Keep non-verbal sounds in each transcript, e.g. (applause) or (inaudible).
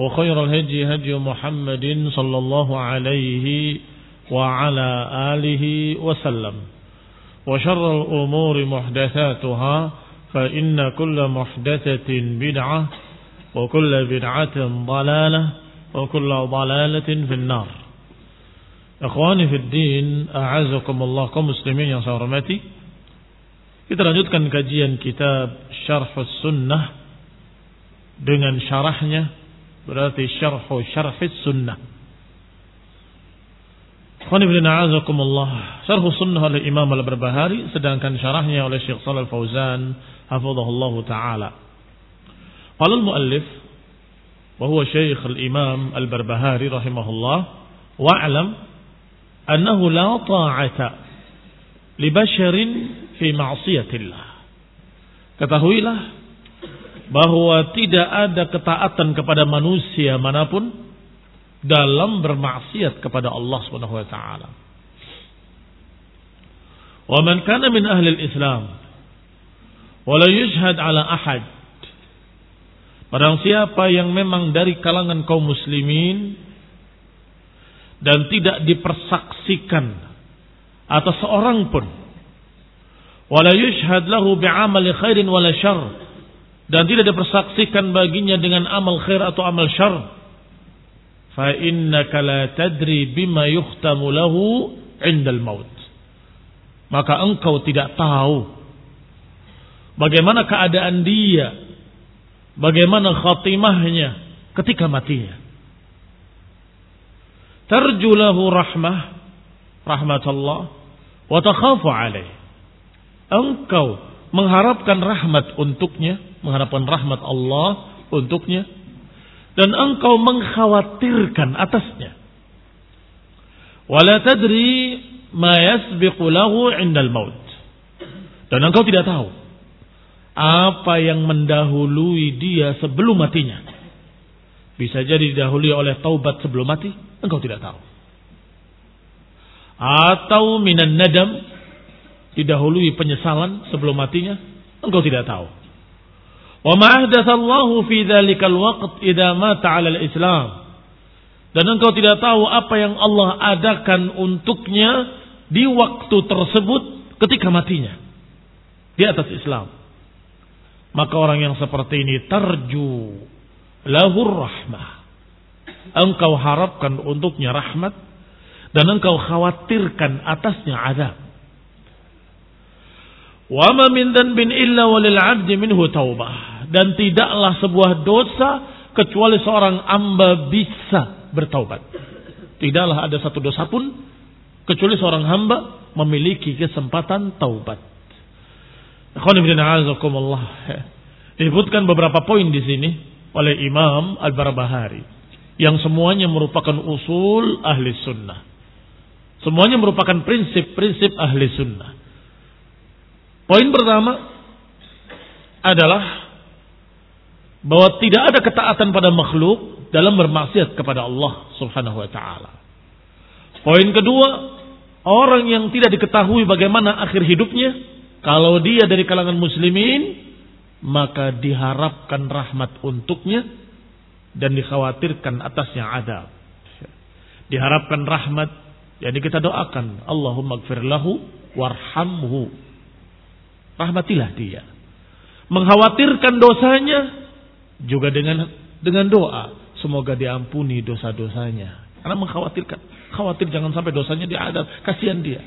وخير الهدي هدي محمد صلى الله عليه وعلى آله وسلم وشر الأمور محدثاتها فإن كل محدثة بدعة وكل بدعة ضلالة وكل ضلالة في النار Ikhwani fi din, a'azakumullah kaum muslimin yang saya hormati. Kita lanjutkan kajian kitab Syarh Sunnah dengan syarahnya berarti Syarh Syarh Sunnah. Ikhwani fi din, a'azakumullah. Syarh Sunnah oleh Imam Al-Barbahari sedangkan syarahnya oleh Syekh Shalal Fauzan hafizahullah taala. Qala al-muallif wa huwa Syekh al-Imam Al-Barbahari rahimahullah wa'lam أنه لا طاعة لبشر في معصية الله Ketahuilah bahwa tidak ada ketaatan kepada manusia mana pun dalam bermaksiat kepada Allah Subhanahu wa taala. Wa man kana min ahli al-Islam wa la yushhad ala ahad Barang siapa yang memang dari kalangan kaum muslimin dan tidak dipersaksikan atas seorang pun wala yushhad lahu bi'amali khairin wala syarr dan tidak dipersaksikan baginya dengan amal khair atau amal syarr fa innaka la tadri bima yuhtamu lahu indal maut. Maka engkau tidak tahu bagaimana keadaan dia bagaimana khatimahnya ketika matinya tarju lahu rahmah rahmatullah wa takhafu alaih. Engkau mengharapkan rahmat untuknya mengharapkan rahmat Allah untuknya dan engkau mengkhawatirkan atasnya. Wala tadri ma yasbiqu lahu indal maut. Dan engkau tidak tahu apa yang mendahului dia sebelum matinya. Bisa jadi didahului oleh taubat sebelum mati engkau tidak tahu. Atau minan nadam didahului penyesalan sebelum matinya, engkau tidak tahu. Wa ma ahdatsallahu fi dzalikal waqt idza mata 'ala al-islam. Dan engkau tidak tahu apa yang Allah adakan untuknya di waktu tersebut ketika matinya di atas Islam. Maka orang yang seperti ini tarju lahur rahmah engkau harapkan untuknya rahmat dan engkau khawatirkan atasnya azab. Wa ma min dhanbin illa walil 'abdi minhu taubah. Dan tidaklah sebuah dosa kecuali seorang hamba bisa bertaubat. Tidaklah ada satu dosa pun kecuali seorang hamba memiliki kesempatan taubat. Disebutkan beberapa poin di sini oleh Imam Al-Barbahari yang semuanya merupakan usul ahli sunnah. Semuanya merupakan prinsip-prinsip ahli sunnah. Poin pertama adalah bahwa tidak ada ketaatan pada makhluk dalam bermaksiat kepada Allah Subhanahu wa taala. Poin kedua, orang yang tidak diketahui bagaimana akhir hidupnya, kalau dia dari kalangan muslimin, maka diharapkan rahmat untuknya dan dikhawatirkan atasnya adab. Diharapkan rahmat, jadi kita doakan, Allahumma gfir lahu warhamhu. Rahmatilah dia. Mengkhawatirkan dosanya juga dengan dengan doa, semoga diampuni dosa-dosanya. Karena mengkhawatirkan, khawatir jangan sampai dosanya diadab, kasihan dia.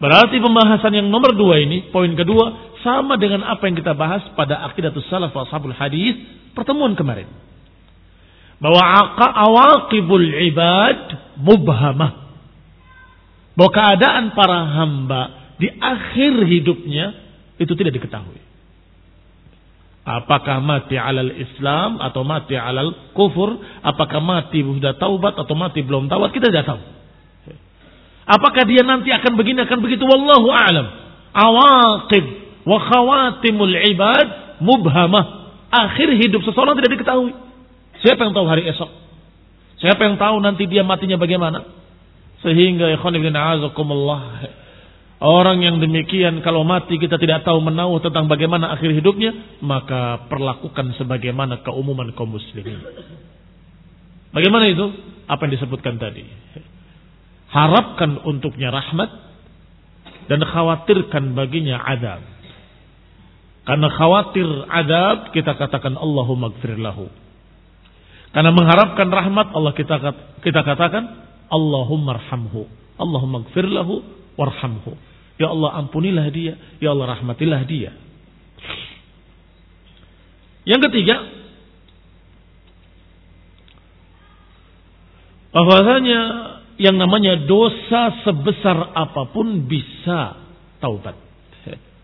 Berarti pembahasan yang nomor dua ini, poin kedua, sama dengan apa yang kita bahas pada akidatus salaf wa ashabul hadis pertemuan kemarin. Bahwa awaqibul ibad mubhamah. Bahwa keadaan para hamba di akhir hidupnya itu tidak diketahui. Apakah mati alal Islam atau mati alal kufur? Apakah mati sudah taubat atau mati belum taubat? Kita tidak tahu. Apakah dia nanti akan begini akan begitu? Wallahu a'lam. Awaqib wa khawatimul ibad mubhamah. Akhir hidup seseorang tidak diketahui. Siapa yang tahu hari esok? Siapa yang tahu nanti dia matinya bagaimana? Sehingga ikhwan ibn a'azakumullah. Orang yang demikian kalau mati kita tidak tahu menahu tentang bagaimana akhir hidupnya, maka perlakukan sebagaimana keumuman kaum muslimin. Bagaimana itu? Apa yang disebutkan tadi? Harapkan untuknya rahmat dan khawatirkan baginya adab. Karena khawatir adab, kita katakan Allahumma gfir lahu. Karena mengharapkan rahmat, Allah kita kita katakan Allahumma arhamhu. Allahumma gfir lahu warhamhu. Ya Allah ampunilah dia, ya Allah rahmatilah dia. Yang ketiga, bahwasanya yang namanya dosa sebesar apa pun bisa taubat.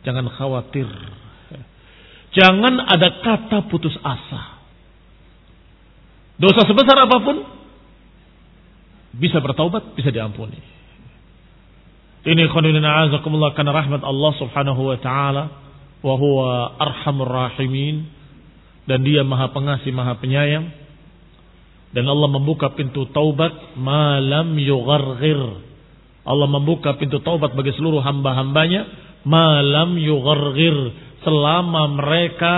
Jangan khawatir Jangan ada kata putus asa. Dosa sebesar apa pun bisa bertaubat, bisa diampuni. Ini khonilin a'azakumullah karena rahmat Allah subhanahu wa ta'ala wa huwa arhamur rahimin dan dia maha pengasih, maha penyayang dan Allah membuka pintu taubat malam yugharghir Allah membuka pintu taubat bagi seluruh hamba-hambanya malam yugharghir selama mereka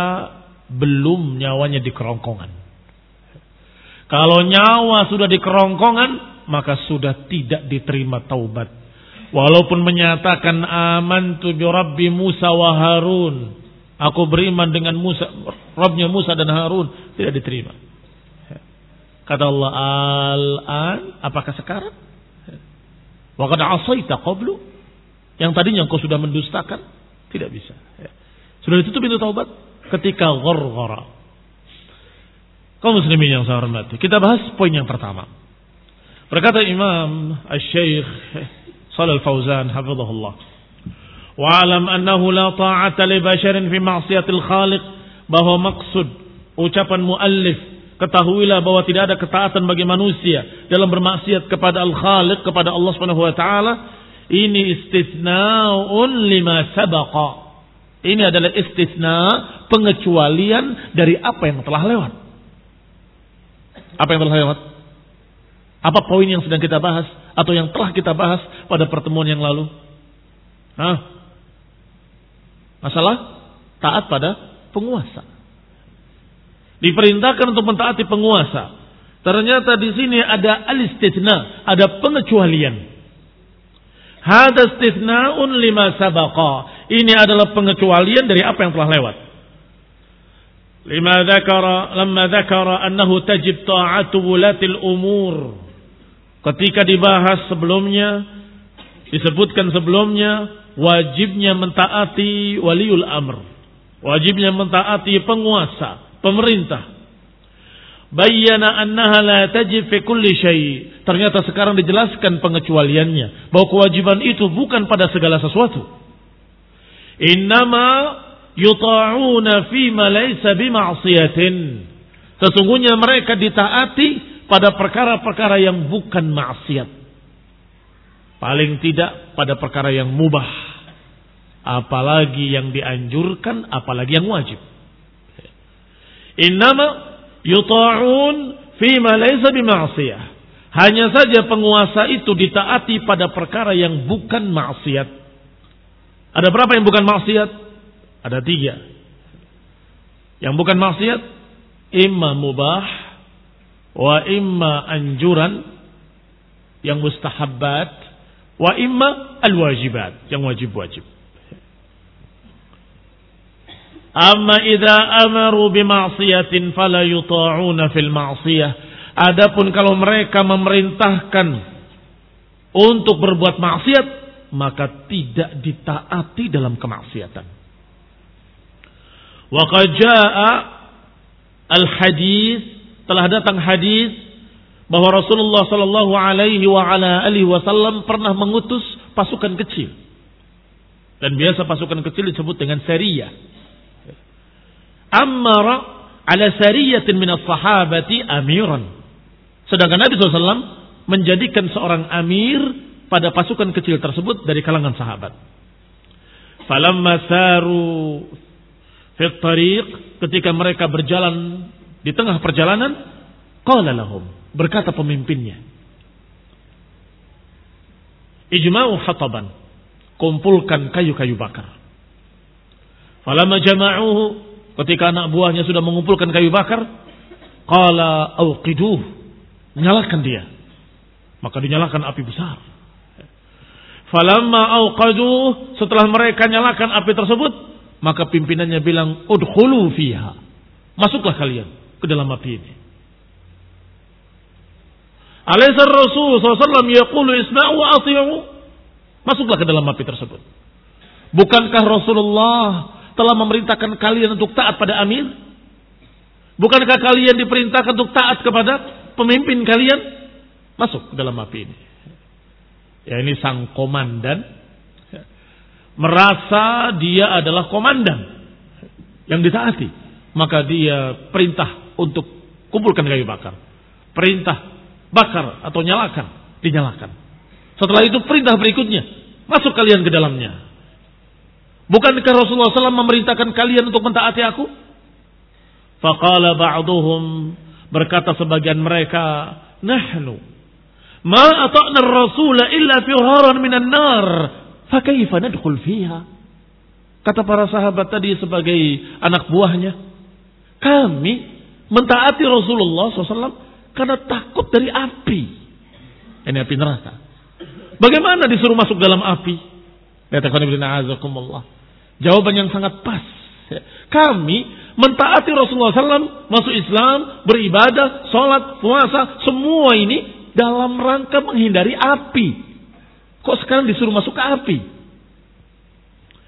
belum nyawanya di kerongkongan. Kalau nyawa sudah di kerongkongan, maka sudah tidak diterima taubat. Walaupun menyatakan aman tu Rabbi Musa wa Harun. Aku beriman dengan Musa, Rabbnya Musa dan Harun. Tidak diterima. Kata Allah, al-an, apakah sekarang? Wa qad asaita qablu. Yang tadinya engkau sudah mendustakan. Tidak bisa. Sudah ditutup pintu taubat ketika gharghara. Kaum muslimin yang saya hormati. Kita bahas poin yang pertama. Berkata Imam Al-Syeikh Shalal Fauzan hafizahullah. Wa alam annahu la ta'ata li basharin fi ma'siyatil khaliq bahwa maksud ucapan muallif ketahuilah bahwa tidak ada ketaatan bagi manusia dalam bermaksiat kepada Al-Khaliq kepada Allah Subhanahu wa taala ini istitsnaun lima sabaqa ini adalah istisna, pengecualian dari apa yang telah lewat. Apa yang telah lewat? Apa poin yang sedang kita bahas atau yang telah kita bahas pada pertemuan yang lalu? Hah? Masalah taat pada penguasa. Diperintahkan untuk mentaati penguasa. Ternyata di sini ada al-istithna, ada pengecualian. Hada istithna'un lima sabaqa. Ini adalah pengecualian dari apa yang telah lewat. Lima dzakara lamma dzakara annahu tajib ta'atu wulatil umur. Ketika dibahas sebelumnya disebutkan sebelumnya wajibnya mentaati waliul amr. Wajibnya mentaati penguasa, pemerintah. Bayyana annaha la tajib fi kulli syai. Ternyata sekarang dijelaskan pengecualiannya bahwa kewajiban itu bukan pada segala sesuatu. Innama yuta'una fima laysa bima'siyatin. Sesungguhnya mereka ditaati pada perkara-perkara yang bukan maksiat. Paling tidak pada perkara yang mubah. Apalagi yang dianjurkan, apalagi yang wajib. Innama yuta'un fima laysa bima'siyah. Hanya saja penguasa itu ditaati pada perkara yang bukan maksiat. Ada berapa yang bukan maksiat? Ada tiga. Yang bukan maksiat, imma mubah, wa imma anjuran, yang mustahabbat, wa imma al-wajibat, yang wajib-wajib. Amma idza amaru bima'siyatin fala yuta'una fil ma'siyah Adapun kalau mereka memerintahkan untuk berbuat maksiat, maka tidak ditaati dalam kemaksiatan. Wa al-hadis telah datang hadis bahwa Rasulullah Shallallahu Alaihi Wasallam pernah mengutus pasukan kecil dan biasa pasukan kecil disebut dengan seriya. Ammara ala sariyatin min sahabati amiran Sedangkan Nabi SAW menjadikan seorang amir pada pasukan kecil tersebut dari kalangan sahabat. Falamma saru fit ketika mereka berjalan di tengah perjalanan qala lahum berkata pemimpinnya ijma'u hataban kumpulkan kayu-kayu bakar falamma jama'uhu ketika anak buahnya sudah mengumpulkan kayu bakar qala auqiduh Nyalakan dia. Maka dinyalakan api besar. Falamma auqadu setelah mereka nyalakan api tersebut, maka pimpinannya bilang, "Udkhulu fiha." Masuklah kalian ke dalam api ini. Alaisar Rasul SAW yaqulu isma'u wa ati'u. Masuklah ke dalam api tersebut. Bukankah Rasulullah telah memerintahkan kalian untuk taat pada amir? Bukankah kalian diperintahkan untuk taat kepada pemimpin kalian masuk ke dalam api ini. Ya ini sang komandan merasa dia adalah komandan yang ditaati. Maka dia perintah untuk kumpulkan kayu bakar. Perintah bakar atau nyalakan, dinyalakan. Setelah itu perintah berikutnya, masuk kalian ke dalamnya. Bukankah Rasulullah SAW memerintahkan kalian untuk mentaati aku? Faqala ba'duhum Berkata sebagian mereka, "Nahnu ma ata'na ar-rasul illa firharan minan nar, fa kaifa nadkhul fiha?" Kata para sahabat tadi sebagai anak buahnya, kami mentaati Rasulullah SAW karena takut dari api. Ini api neraka. Bagaimana disuruh masuk dalam api? Jawaban yang sangat pas. Kami mentaati Rasulullah SAW, masuk Islam, beribadah, sholat, puasa, semua ini dalam rangka menghindari api. Kok sekarang disuruh masuk ke api?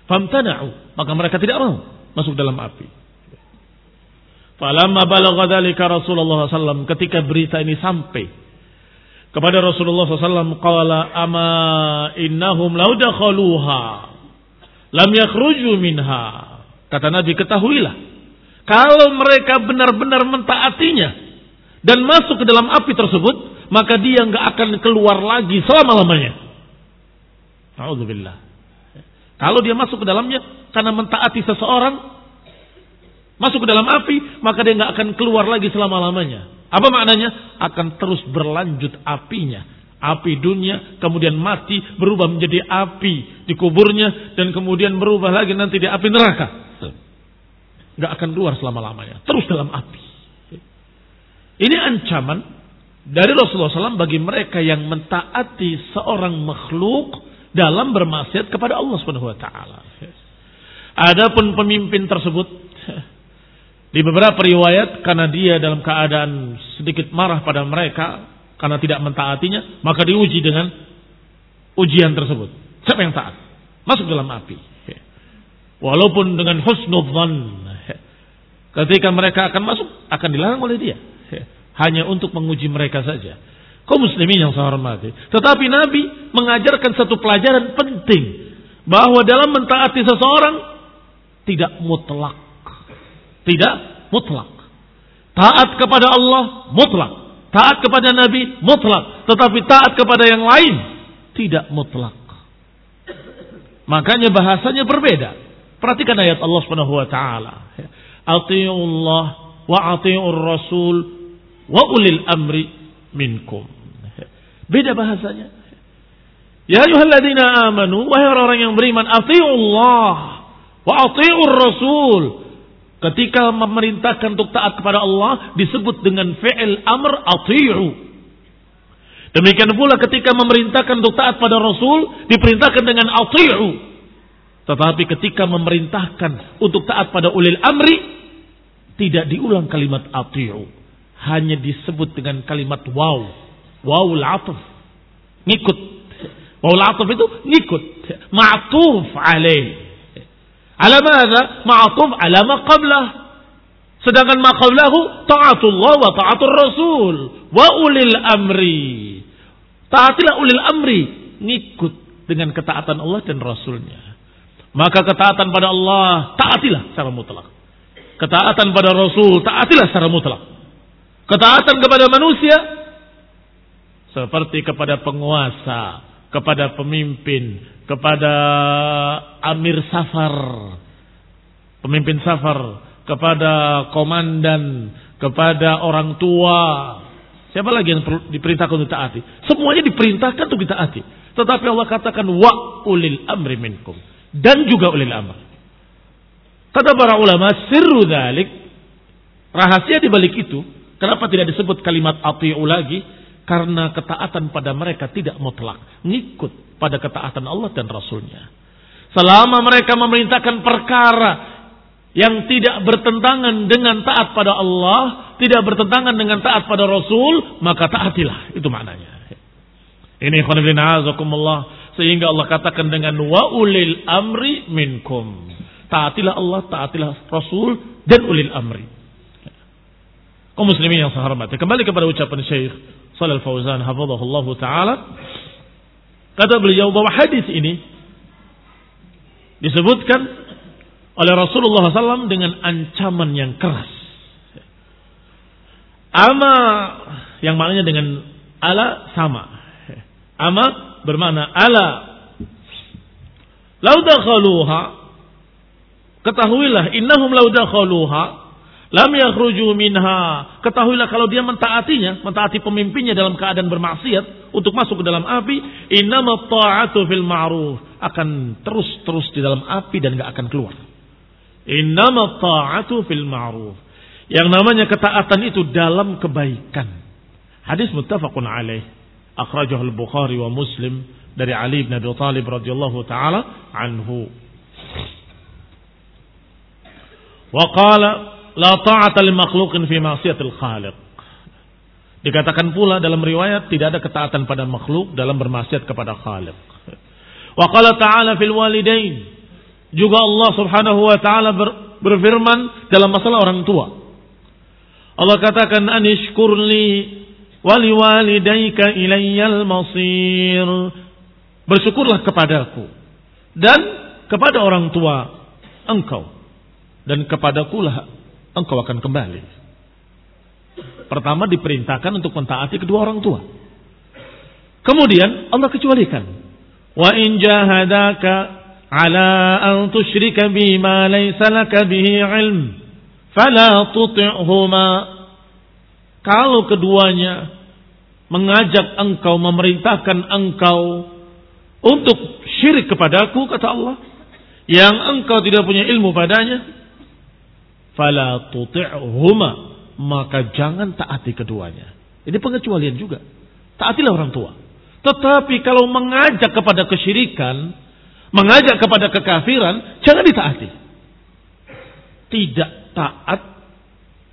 Famtana'u. Maka mereka tidak mau masuk dalam api. Falamma balagha dzalika Rasulullah SAW ketika berita ini sampai kepada Rasulullah SAW qala ama innahum law dakhaluha lam yakhruju minha Kata Nabi, ketahuilah. Kalau mereka benar-benar mentaatinya dan masuk ke dalam api tersebut, maka dia nggak akan keluar lagi selama-lamanya. Alhamdulillah. Kalau dia masuk ke dalamnya karena mentaati seseorang, masuk ke dalam api, maka dia nggak akan keluar lagi selama-lamanya. Apa maknanya? Akan terus berlanjut apinya. Api dunia, kemudian mati, berubah menjadi api di kuburnya, dan kemudian berubah lagi nanti di api neraka nggak akan keluar selama-lamanya. Terus dalam api. Ini ancaman dari Rasulullah SAW bagi mereka yang mentaati seorang makhluk dalam bermaksiat kepada Allah Subhanahu wa taala. Adapun pemimpin tersebut di beberapa riwayat karena dia dalam keadaan sedikit marah pada mereka karena tidak mentaatinya, maka diuji dengan ujian tersebut. Siapa yang taat? Masuk dalam api. Walaupun dengan husnudzan Ketika mereka akan masuk, akan dilarang oleh dia. Hanya untuk menguji mereka saja. Kau muslimin yang saya hormati. Tetapi Nabi mengajarkan satu pelajaran penting. bahwa dalam mentaati seseorang tidak mutlak. Tidak mutlak. Taat kepada Allah mutlak. Taat kepada Nabi mutlak. Tetapi taat kepada yang lain tidak mutlak. Makanya bahasanya berbeda. Perhatikan ayat Allah Subhanahu wa taala. Atiullah wa atiur rasul wa ulil amri minkum. Beda bahasanya. Ya ayyuhalladzina amanu wahai orang-orang yang beriman atiullah wa atiur rasul. Ketika memerintahkan untuk taat kepada Allah disebut dengan fi'il amr ati'u. Demikian pula ketika memerintahkan untuk taat pada Rasul diperintahkan dengan ati'u. Tetapi ketika memerintahkan untuk taat pada ulil amri tidak diulang kalimat ati'u. Hanya disebut dengan kalimat waw. Wawul atuf. Ngikut. Wawul atuf itu ngikut. Ma'tuf alaih. Ala madha? Ma'atuf. Sedangkan ma ta'atullah wa ta'atul rasul wa ulil amri. Taatilah ulil amri, ngikut dengan ketaatan Allah dan rasulnya. Maka ketaatan pada Allah taatilah secara mutlak. Ketaatan pada rasul taatilah secara mutlak. Ketaatan kepada manusia seperti kepada penguasa, kepada pemimpin, kepada amir safar, pemimpin safar, kepada komandan, kepada orang tua. Siapa lagi yang diperintahkan untuk taati? Semuanya diperintahkan untuk ditaati. Tetapi Allah katakan wa ulil amri minkum dan juga ulil amr. Kata para ulama, sirru dalik rahasia di balik itu, kenapa tidak disebut kalimat ati'u lagi? Karena ketaatan pada mereka tidak mutlak. Ngikut pada ketaatan Allah dan Rasulnya. Selama mereka memerintahkan perkara yang tidak bertentangan dengan taat pada Allah, tidak bertentangan dengan taat pada Rasul, maka taatilah. Itu maknanya. Ini azakumullah. Sehingga Allah katakan dengan wa ulil amri minkum. Taatilah Allah, taatilah Rasul dan ulil amri. Kaum muslimin yang saya hormati. Kembali kepada ucapan Syekh Shalal Fauzan hafizahullah taala kata beliau bahwa hadis ini disebutkan oleh Rasulullah SAW dengan ancaman yang keras. Ama yang maknanya dengan ala sama. Ama bermakna ala. Lau dakhaluha ketahuilah innahum lau dakhaluha Lam yakhruju minha. Ketahuilah kalau dia mentaatinya, mentaati pemimpinnya dalam keadaan bermaksiat untuk masuk ke dalam api, innama ta'atu fil ma'ruf. Akan terus-terus di dalam api dan gak akan keluar. Innama ta'atu fil ma'ruf. Yang namanya ketaatan itu dalam kebaikan. Hadis muttafaqun alaih. Akhrajah al-Bukhari wa Muslim dari Ali bin Abi Thalib radhiyallahu taala anhu. Wa qala la ta'ata li makhluqin fi ma'siyatil khaliq. Dikatakan pula dalam riwayat tidak ada ketaatan pada makhluk dalam bermaksiat kepada Khaliq. Wa qala ta'ala fil walidain. Juga Allah Subhanahu wa taala ber, berfirman dalam masalah orang tua. Allah katakan anishkurli wali walidayka ilayyal masir. Bersyukurlah kepadaku dan kepada orang tua engkau dan kepadakulah engkau akan kembali. Pertama diperintahkan untuk mentaati kedua orang tua. Kemudian Allah kecualikan. Wa in jahadaka ala an tusyrika bima laysa laka bihi ilm fala tuti'huma kalau keduanya mengajak engkau memerintahkan engkau untuk syirik kepadaku kata Allah yang engkau tidak punya ilmu padanya fala tuti'huma maka jangan taati keduanya. Ini pengecualian juga. Taatilah orang tua. Tetapi kalau mengajak kepada kesyirikan, mengajak kepada kekafiran, jangan ditaati. Tidak taat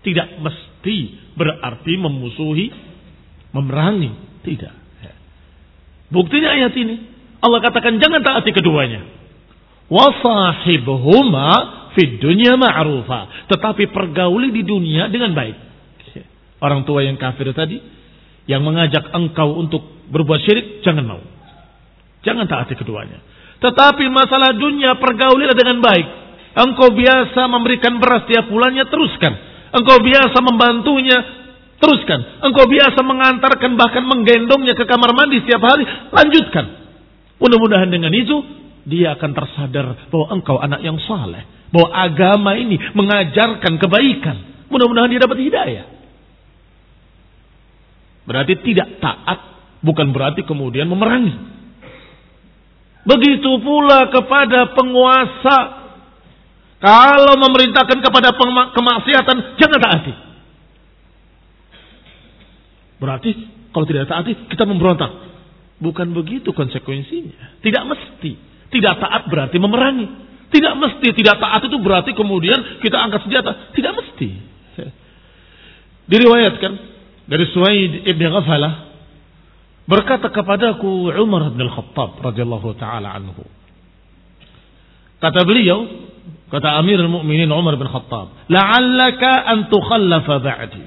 tidak mesti berarti memusuhi, memerangi, tidak. Buktinya ayat ini. Allah katakan jangan taati keduanya. Wasahibhuma Fid dunia ma'rufa. Tetapi pergauli di dunia dengan baik. Orang tua yang kafir tadi. Yang mengajak engkau untuk berbuat syirik. Jangan mau. Jangan taati keduanya. Tetapi masalah dunia pergaulilah dengan baik. Engkau biasa memberikan beras tiap bulannya, teruskan. Engkau biasa membantunya, teruskan. Engkau biasa mengantarkan bahkan menggendongnya ke kamar mandi setiap hari, lanjutkan. Mudah-mudahan dengan itu dia akan tersadar bahwa engkau anak yang saleh, bahwa agama ini mengajarkan kebaikan. Mudah-mudahan dia dapat hidayah. Berarti tidak taat, bukan berarti kemudian memerangi. Begitu pula kepada penguasa kalau memerintahkan kepada kemaksiatan, jangan taati. Berarti kalau tidak taati, kita memberontak. Bukan begitu konsekuensinya. Tidak mesti. Tidak taat berarti memerangi. Tidak mesti tidak taat itu berarti kemudian kita angkat senjata. Tidak mesti. Diriwayatkan dari Suwaid ibn Ghafalah berkata kepadaku Umar bin Al-Khattab radhiyallahu taala anhu. Kata beliau, Kata Amirul Mukminin Umar bin Khattab, "La'allaka an tukhallafa ba'di."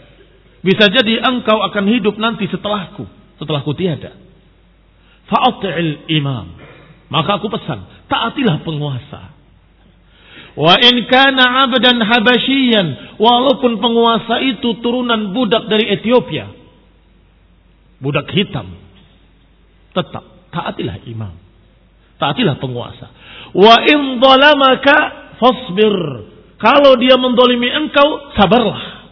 Bisa jadi engkau akan hidup nanti setelahku, setelahku tiada. Fa'ati'il imam. Maka aku pesan, taatilah penguasa. Wa in kana 'abdan habasyian, walaupun penguasa itu turunan budak dari Ethiopia. Budak hitam. Tetap taatilah imam. Taatilah penguasa. Wa in dhalamaka fasbir. Kalau dia mendolimi engkau, sabarlah.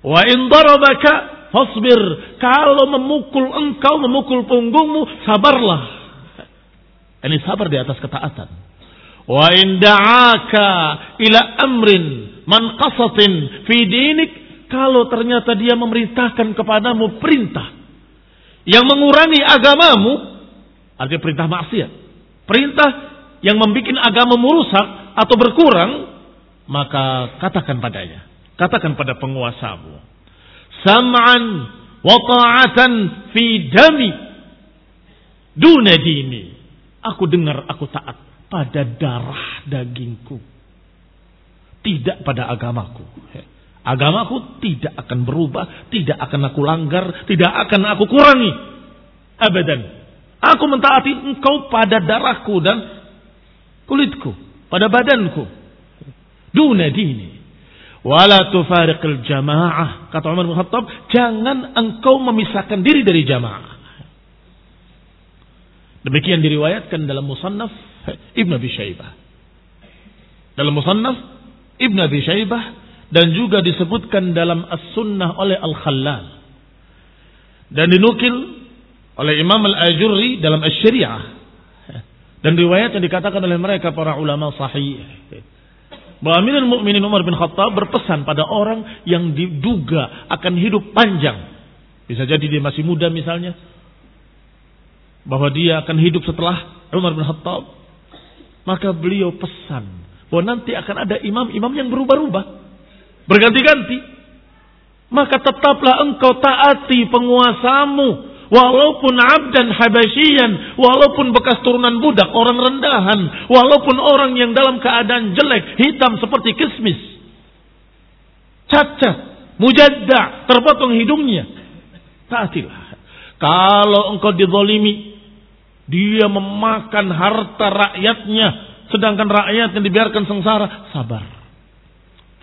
Wa in darabaka fasbir. Kalau memukul engkau, memukul punggungmu, sabarlah. Ini sabar di atas ketaatan. Wa in da'aka ila amrin man qasatin fi dinik. Kalau ternyata dia memerintahkan kepadamu perintah yang mengurangi agamamu, artinya perintah maksiat. Perintah yang membuat agama merusak atau berkurang, maka katakan padanya. Katakan pada penguasamu. Sam'an wa ta'atan fi dami duna dini. Aku dengar, aku taat pada darah dagingku. Tidak pada agamaku. Agamaku tidak akan berubah, tidak akan aku langgar, tidak akan aku kurangi. Abadan. Aku mentaati engkau pada darahku dan kulitku, pada badanku. Duna dini. Wala tufariqil jamaah. Kata Umar bin Khattab, jangan engkau memisahkan diri dari jamaah. Demikian diriwayatkan dalam musannaf Ibn Abi Shaybah. Dalam musannaf Ibn Abi Shaybah dan juga disebutkan dalam As-Sunnah oleh Al-Khallal. Dan dinukil oleh Imam Al-Ajurri dalam Asy-Syariah dan riwayat yang dikatakan oleh mereka para ulama sahih. Bahwa Amirul Mukminin Umar bin Khattab berpesan pada orang yang diduga akan hidup panjang. Bisa jadi dia masih muda misalnya. Bahwa dia akan hidup setelah Umar bin Khattab. Maka beliau pesan bahwa nanti akan ada imam-imam yang berubah-ubah. Berganti-ganti. Maka tetaplah engkau taati penguasamu Walaupun abdan habasyian, walaupun bekas turunan budak, orang rendahan, walaupun orang yang dalam keadaan jelek, hitam seperti kismis. Cacat, mujadda, terpotong hidungnya. Taatilah. Kalau engkau dizolimi, dia memakan harta rakyatnya, sedangkan rakyat yang dibiarkan sengsara, sabar.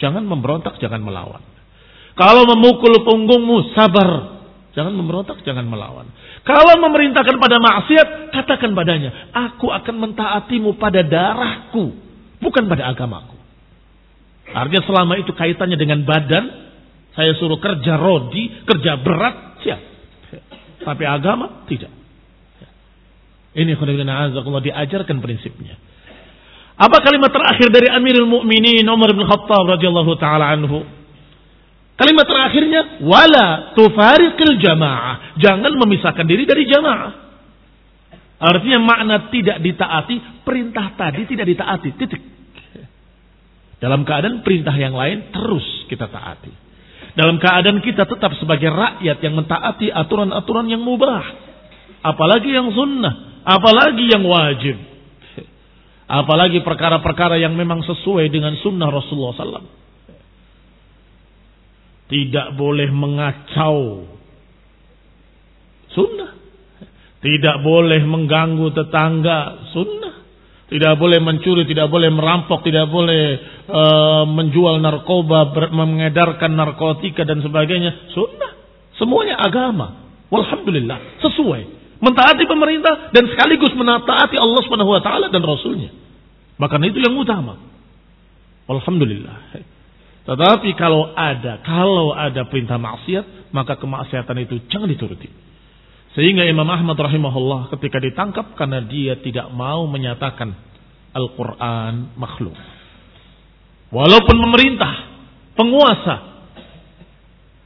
Jangan memberontak, jangan melawan. Kalau memukul punggungmu, sabar. Jangan memberontak, jangan melawan. Kalau memerintahkan pada maksiat, katakan padanya, aku akan mentaatimu pada darahku, bukan pada agamaku. Artinya selama itu kaitannya dengan badan, saya suruh kerja rodi, kerja berat, siap. Tapi agama, tidak. Ini azakullah diajarkan prinsipnya. Apa kalimat terakhir dari Amirul Mukminin Umar bin Khattab radhiyallahu taala anhu? Kalimat terakhirnya wala tufariqil jamaah. Jangan memisahkan diri dari jamaah. Artinya makna tidak ditaati, perintah tadi tidak ditaati. Titik. Dalam keadaan perintah yang lain terus kita taati. Dalam keadaan kita tetap sebagai rakyat yang mentaati aturan-aturan yang mubah. Apalagi yang sunnah. Apalagi yang wajib. Apalagi perkara-perkara yang memang sesuai dengan sunnah Rasulullah SAW. Tidak boleh mengacau sunnah. Tidak boleh mengganggu tetangga, sunnah. Tidak boleh mencuri, tidak boleh merampok, tidak boleh uh, menjual narkoba, mengedarkan narkotika dan sebagainya. Sunnah. Semuanya agama. Walhamdulillah. Sesuai. Mentaati pemerintah dan sekaligus menaati Allah Subhanahu wa taala dan rasulnya. Bahkan itu yang utama. Alhamdulillah. Tetapi kalau ada, kalau ada perintah maksiat, maka kemaksiatan itu jangan dituruti. Sehingga Imam Ahmad rahimahullah ketika ditangkap karena dia tidak mau menyatakan Al-Quran makhluk. Walaupun pemerintah, penguasa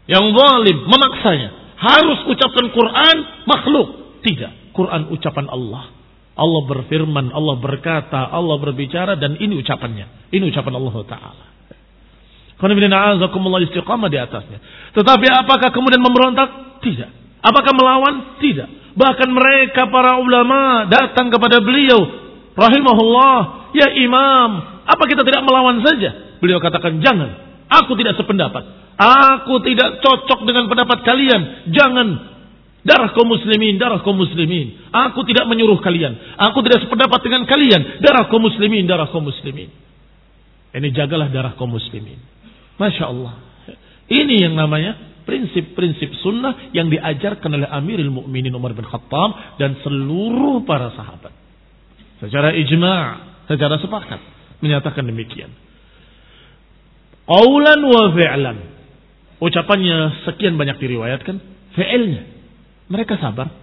yang zalim memaksanya harus ucapkan Quran makhluk. Tidak, Quran ucapan Allah. Allah berfirman, Allah berkata, Allah berbicara dan ini ucapannya. Ini ucapan Allah Taala. Di atasnya. Tetapi apakah kemudian memberontak? Tidak. Apakah melawan? Tidak. Bahkan mereka para ulama datang kepada beliau. Rahimahullah. Ya imam. Apa kita tidak melawan saja? Beliau katakan jangan. Aku tidak sependapat. Aku tidak cocok dengan pendapat kalian. Jangan. Darah kaum muslimin, darah kaum muslimin. Aku tidak menyuruh kalian. Aku tidak sependapat dengan kalian. Darah kaum muslimin, darah kaum muslimin. Ini jagalah darah kaum muslimin. Masya Allah. Ini yang namanya prinsip-prinsip sunnah yang diajarkan oleh Amirul Mukminin Umar bin Khattab dan seluruh para sahabat. Secara ijma', secara sepakat menyatakan demikian. Qaulan wa fi'lan. Ucapannya sekian banyak diriwayatkan, fi'ilnya. Mereka sabar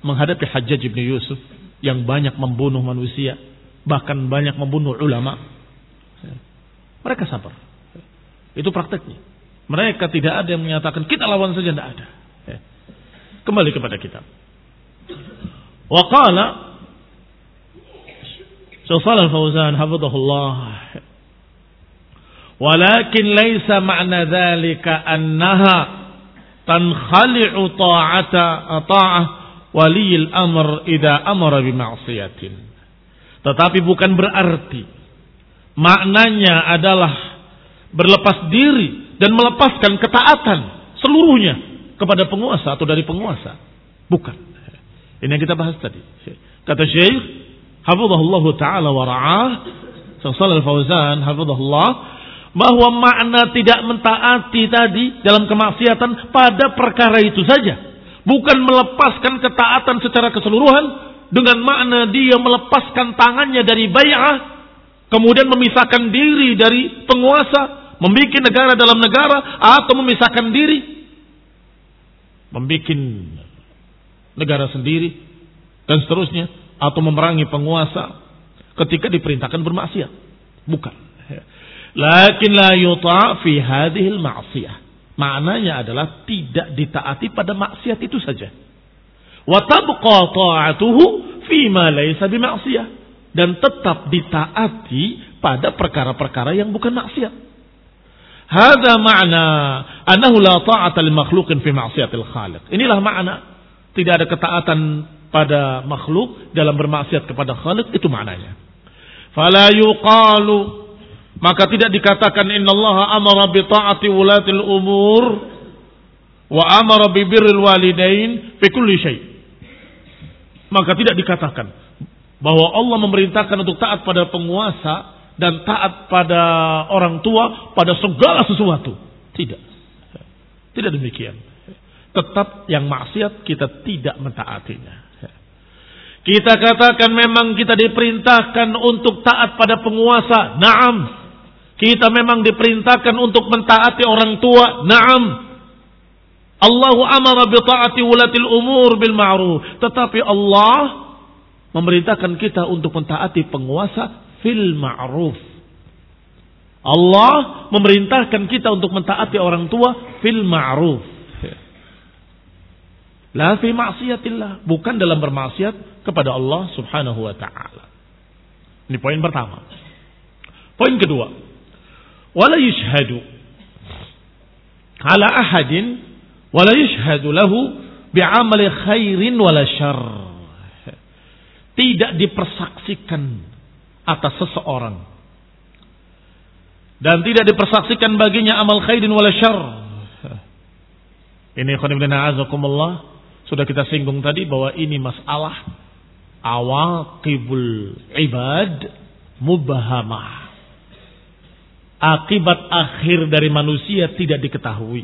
menghadapi Hajjaj bin Yusuf yang banyak membunuh manusia, bahkan banyak membunuh ulama. Mereka sabar. Itu prakteknya. Mereka tidak ada yang menyatakan kita lawan saja tidak ada. Kembali kepada kita. Wa qala Syaikhul Fauzan hafizahullah Walakin laisa ma'na dzalika annaha tankhali'u ta'ata ta'ah waliyil amr idza amara bima'siyatin. Tetapi bukan berarti maknanya adalah berlepas diri dan melepaskan ketaatan seluruhnya kepada penguasa atau dari penguasa. Bukan. Ini yang kita bahas tadi. Kata Syekh, hafizahullah taala wa ra'ah, Shalal Al-Fauzan hafizahullah, bahwa makna tidak mentaati tadi dalam kemaksiatan pada perkara itu saja. Bukan melepaskan ketaatan secara keseluruhan dengan makna dia melepaskan tangannya dari bay'ah, kemudian memisahkan diri dari penguasa, membuat negara dalam negara atau memisahkan diri, membuat negara sendiri dan seterusnya atau memerangi penguasa ketika diperintahkan bermaksiat. Bukan. Lakin la yuta fi hadhil ma'siyah. Maknanya adalah tidak ditaati pada maksiat itu saja. Wa tabqa ta'atuhu fi ma laysa bima'siyah dan tetap ditaati pada perkara-perkara yang bukan maksiat. Hada makna annahu la ta'ata li makhluqin fi ma'siyatil khaliq. Inilah makna tidak ada ketaatan pada makhluk dalam bermaksiat kepada Khaliq itu maknanya. Fala yuqalu maka tidak dikatakan innallaha amara bi ta'ati wulatil umur wa amara bi walidain fi kulli syai. Maka tidak dikatakan bahwa Allah memerintahkan untuk taat pada penguasa dan taat pada orang tua pada segala sesuatu. Tidak. Tidak demikian. Tetap yang maksiat kita tidak mentaatinya. Kita katakan memang kita diperintahkan untuk taat pada penguasa. Naam. Kita memang diperintahkan untuk mentaati orang tua. Naam. Allahu amara bi taati wulatil umur bil ma'ruf. Tetapi Allah memerintahkan kita untuk mentaati penguasa fil ma'ruf. Allah memerintahkan kita untuk mentaati orang tua fil ma'ruf. La fi ma'siyatillah, bukan dalam bermaksiat kepada Allah Subhanahu wa taala. Ini poin pertama. Poin kedua, wala yashhadu ala ahadin wala yashhadu lahu bi'amali khairin wala syarr. Tidak dipersaksikan atas seseorang dan tidak dipersaksikan baginya amal khairin wala syarr. Ini khonibna azakumullah Sudah kita singgung tadi bahwa ini masalah awal kibul ibad mubahamah. Akibat akhir dari manusia tidak diketahui.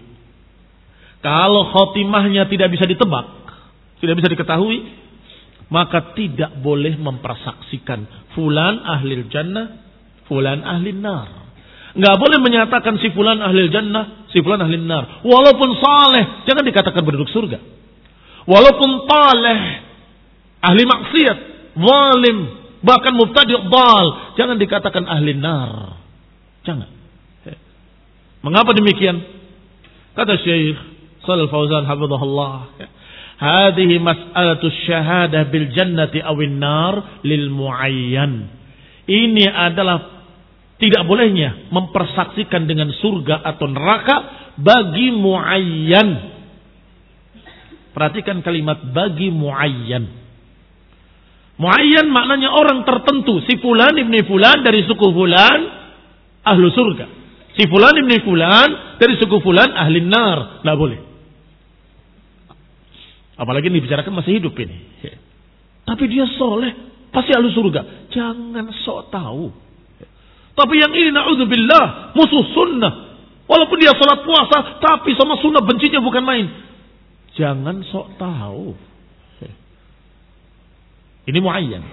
Kalau khotimahnya tidak bisa ditebak, tidak bisa diketahui, maka tidak boleh mempersaksikan fulan ahli jannah, fulan ahli nar. Nggak boleh menyatakan si fulan ahli jannah, si fulan ahli nar. Walaupun saleh, jangan dikatakan berduduk surga. Walaupun taleh, ahli maksiat, zalim, bahkan mubtadi' dal, jangan dikatakan ahli nar. Jangan. Mengapa demikian? Kata Syekh Shalal Fauzan hafizahullah, hadhihi mas'alatu syahadah bil jannati awin nar lil muayyan. Ini adalah tidak bolehnya mempersaksikan dengan surga atau neraka bagi muayyan Perhatikan kalimat bagi muayyan. Muayyan maknanya orang tertentu. Si fulan ibni fulan dari suku fulan ahlu surga. Si fulan ibni fulan dari suku fulan ahli nar. Tidak boleh. Apalagi ini dibicarakan masih hidup ini. Tapi dia soleh. Pasti ahlu surga. Jangan sok tahu. Tapi yang ini na'udzubillah. Musuh sunnah. Walaupun dia sholat puasa. Tapi sama sunnah bencinya bukan main. Jangan sok tahu. Ini muayyan.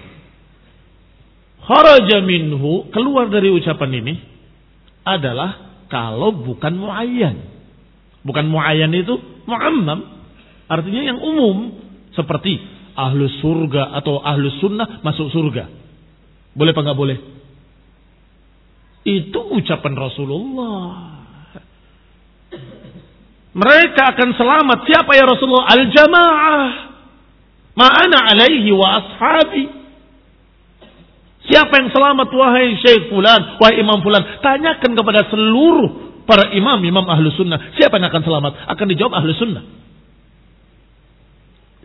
Kharaja minhu, keluar dari ucapan ini adalah kalau bukan muayyan. Bukan muayyan itu muammam. Artinya yang umum. Seperti ahlu surga atau ahlu sunnah masuk surga. Boleh apa nggak boleh? Itu ucapan Rasulullah. Mereka akan selamat. Siapa ya Rasulullah? Al-jamaah. Ma'ana alaihi wa ashabi. Siapa yang selamat wahai Syekh Fulan, wahai Imam Fulan? Tanyakan kepada seluruh para imam, imam ahlu sunnah. Siapa yang akan selamat? Akan dijawab ahlu sunnah.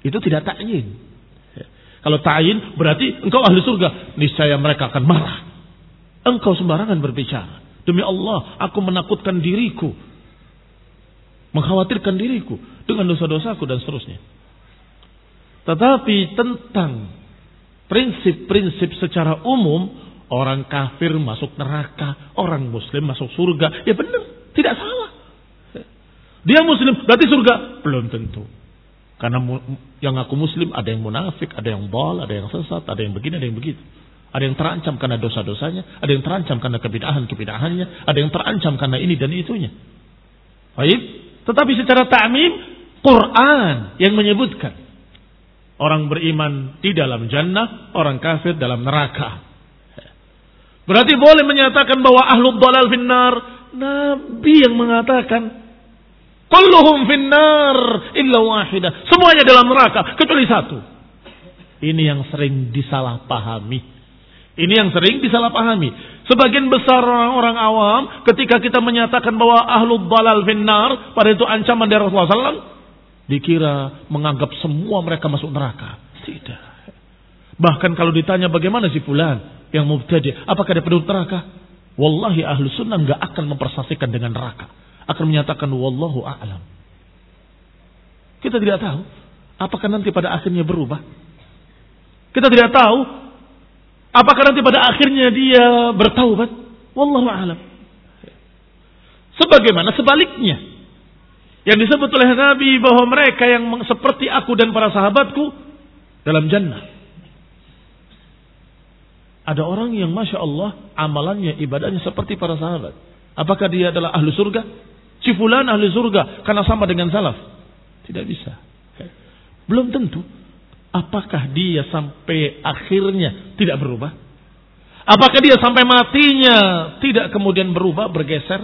Itu tidak ta'yin. Kalau ta'yin berarti engkau ahlu surga. Niscaya mereka akan marah. Engkau sembarangan berbicara. Demi Allah, aku menakutkan diriku mengkhawatirkan diriku dengan dosa-dosaku dan seterusnya. Tetapi tentang prinsip-prinsip secara umum, orang kafir masuk neraka, orang muslim masuk surga, ya benar, tidak salah. Dia muslim, berarti surga? Belum tentu. Karena yang aku muslim ada yang munafik, ada yang bal, ada yang sesat, ada yang begini, ada yang begitu. Ada yang terancam karena dosa-dosanya, ada yang terancam karena kebidahan-kebidahannya, ada yang terancam karena ini dan itunya. Baik, tetapi secara ta'mim, Quran yang menyebutkan. Orang beriman di dalam jannah, orang kafir dalam neraka. Berarti boleh menyatakan bahwa ahlu dalal finnar. Nabi yang mengatakan. Kulluhum finnar illa wahidah. Semuanya dalam neraka, kecuali satu. Ini yang sering disalahpahami. Ini yang sering disalahpahami. Sebagian besar orang-orang awam ketika kita menyatakan bahwa ahlu balal finnar, pada itu ancaman dari Rasulullah SAW, dikira menganggap semua mereka masuk neraka. Tidak. Bahkan kalau ditanya bagaimana si fulan yang mubtadi, apakah dia penduduk neraka? Wallahi ahlu sunnah nggak akan mempersaksikan dengan neraka. Akan menyatakan wallahu a'lam. Kita tidak tahu apakah nanti pada akhirnya berubah. Kita tidak tahu Apakah nanti pada akhirnya dia bertaubat? Wallahu a'lam. Sebagaimana sebaliknya. Yang disebut oleh Nabi bahwa mereka yang seperti aku dan para sahabatku dalam jannah. Ada orang yang Masya Allah amalannya, ibadahnya seperti para sahabat. Apakah dia adalah ahlu surga? Si fulan ahlu surga karena sama dengan salaf. Tidak bisa. Belum tentu. Apakah dia sampai akhirnya tidak berubah? Apakah dia sampai matinya tidak kemudian berubah, bergeser?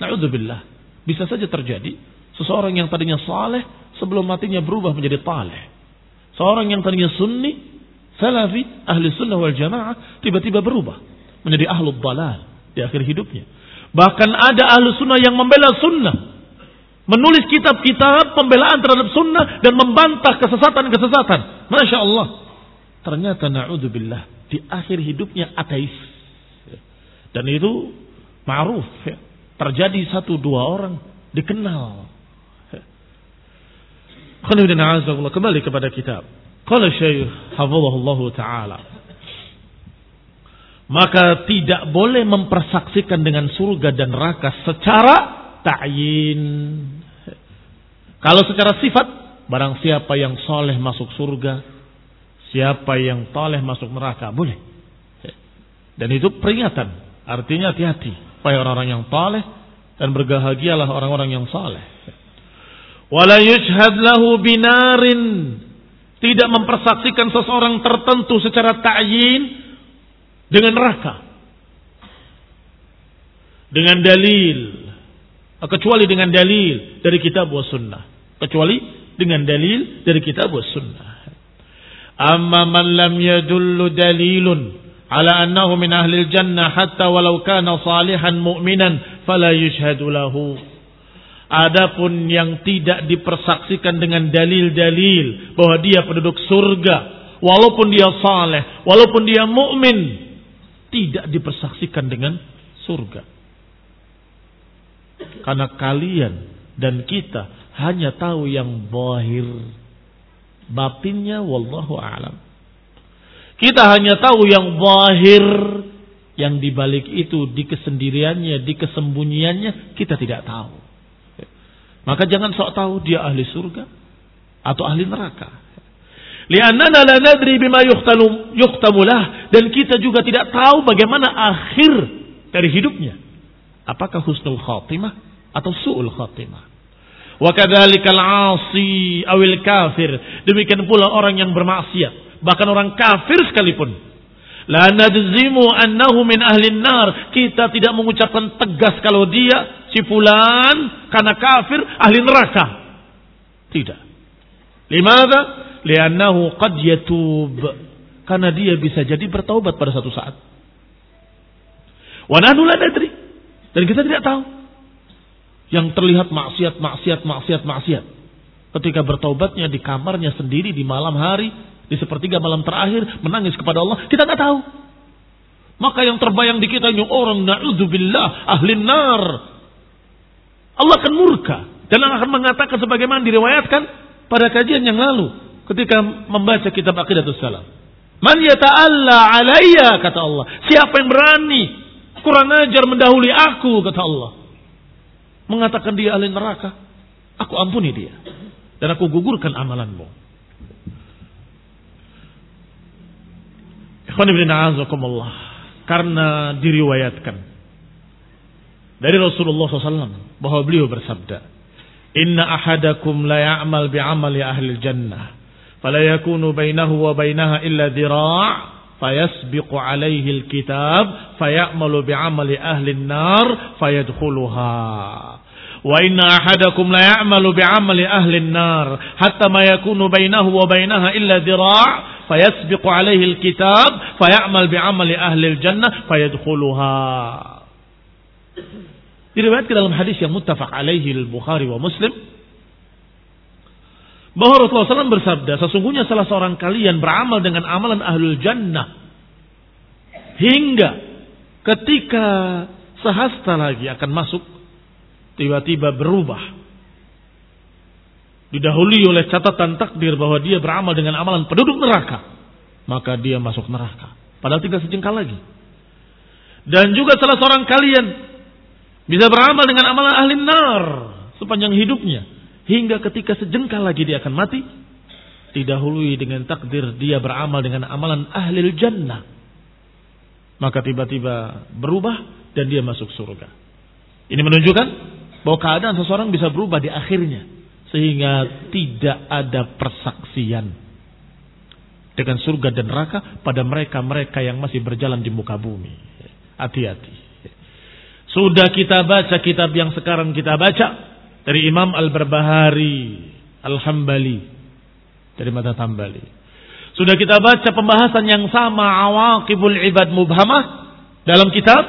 Na'udzubillah. Bisa saja terjadi. Seseorang yang tadinya saleh sebelum matinya berubah menjadi taleh. Seorang yang tadinya sunni, salafi, ahli sunnah wal jamaah, tiba-tiba berubah menjadi ahlu balal di akhir hidupnya. Bahkan ada ahlu sunnah yang membela sunnah menulis kitab-kitab pembelaan terhadap sunnah dan membantah kesesatan-kesesatan. Masya Allah. Ternyata na'udzubillah di akhir hidupnya ateis. Dan itu ma'ruf. Ya. Terjadi satu dua orang dikenal. Kembali kepada kitab. Qala Syekh hafizahullah taala. Maka tidak boleh mempersaksikan dengan surga dan neraka secara ta'yin. Kalau secara sifat, barang siapa yang soleh masuk surga, siapa yang toleh masuk neraka, boleh. Dan itu peringatan, artinya hati-hati. Supaya orang-orang yang toleh dan berbahagialah orang-orang yang soleh. Wala yushhad lahu binarin. Tidak mempersaksikan seseorang tertentu secara ta'yin dengan neraka. Dengan dalil. Kecuali dengan dalil dari kitab wa sunnah. Kecuali dengan dalil dari kitab wa sunnah. Amma man lam yadullu dalilun ala annahu min ahli jannah hatta walau kana salihan mu'minan fala yushhadu lahu Adapun yang tidak dipersaksikan dengan dalil-dalil bahwa dia penduduk surga, walaupun dia saleh, walaupun dia mukmin, tidak dipersaksikan dengan surga. Karena kalian dan kita hanya tahu yang zahir. Batinnya wallahu alam. Kita hanya tahu yang zahir yang dibalik itu di kesendiriannya, di kesembunyiannya kita tidak tahu. Maka jangan sok tahu dia ahli surga atau ahli neraka. Liannana la nadri bima yuhtamulah dan kita juga tidak tahu bagaimana akhir dari hidupnya. Apakah husnul khatimah atau su'ul khatimah? Wa kadzalikal 'asi awil kafir. Demikian pula orang yang bermaksiat, bahkan orang kafir sekalipun La najzimu annahu min ahli nar. Kita tidak mengucapkan tegas kalau dia si fulan karena kafir ahli neraka. Tidak. Limada? Liannahu qad yatub. Karena dia bisa jadi bertaubat pada satu saat. Wa nahnu la nadri. Dan kita tidak tahu. Yang terlihat maksiat, maksiat, maksiat, maksiat. Ketika bertaubatnya di kamarnya sendiri di malam hari, di sepertiga malam terakhir menangis kepada Allah, kita nggak tahu. Maka yang terbayang di kita ini orang na'udzubillah ahli nar. Allah akan murka dan akan mengatakan sebagaimana diriwayatkan pada kajian yang lalu ketika membaca kitab Aqidatus Salam. Man yata'alla alayya kata Allah. Siapa yang berani kurang ajar mendahului aku kata Allah. Mengatakan dia ahli neraka. Aku ampuni dia. Dan aku gugurkan amalanmu. Karena diriwayatkan dari Rasulullah SAW bahwa beliau bersabda, Inna ahadakum la ya'mal bi'amali ahli jannah, fala yakunu bainahu wa bainaha illa dhira' fayasbiqu alaihi alkitab fayamalu bi'amali ahli nar fayadkhuluha. Bi'amali ahli nar hatta ma yakunu bainahu wa bainaha illa dhira' fayasbiqu alaihi alkitab fayamal bi'amali ahli jannah fayadkhuluha. Diriwayatkan dalam hadis yang muttafaq alaihi al-Bukhari wa Muslim bahwa Rasulullah SAW bersabda, sesungguhnya salah seorang kalian beramal dengan amalan ahlul jannah hingga ketika sehasta lagi akan masuk tiba-tiba berubah didahului oleh catatan takdir bahwa dia beramal dengan amalan penduduk neraka, maka dia masuk neraka. Padahal tinggal sejengkal lagi. Dan juga salah seorang kalian bisa beramal dengan amalan ahli nar sepanjang hidupnya. Hingga ketika sejengkal lagi dia akan mati, didahului dengan takdir dia beramal dengan amalan ahli jannah. Maka tiba-tiba berubah dan dia masuk surga. Ini menunjukkan bahwa keadaan seseorang bisa berubah di akhirnya sehingga tidak ada persaksian dengan surga dan neraka pada mereka-mereka yang masih berjalan di muka bumi. Hati-hati. Sudah kita baca kitab yang sekarang kita baca dari Imam Al-Barbahari Al-Hambali dari mata Tambali. Sudah kita baca pembahasan yang sama awaqibul ibad mubhamah dalam kitab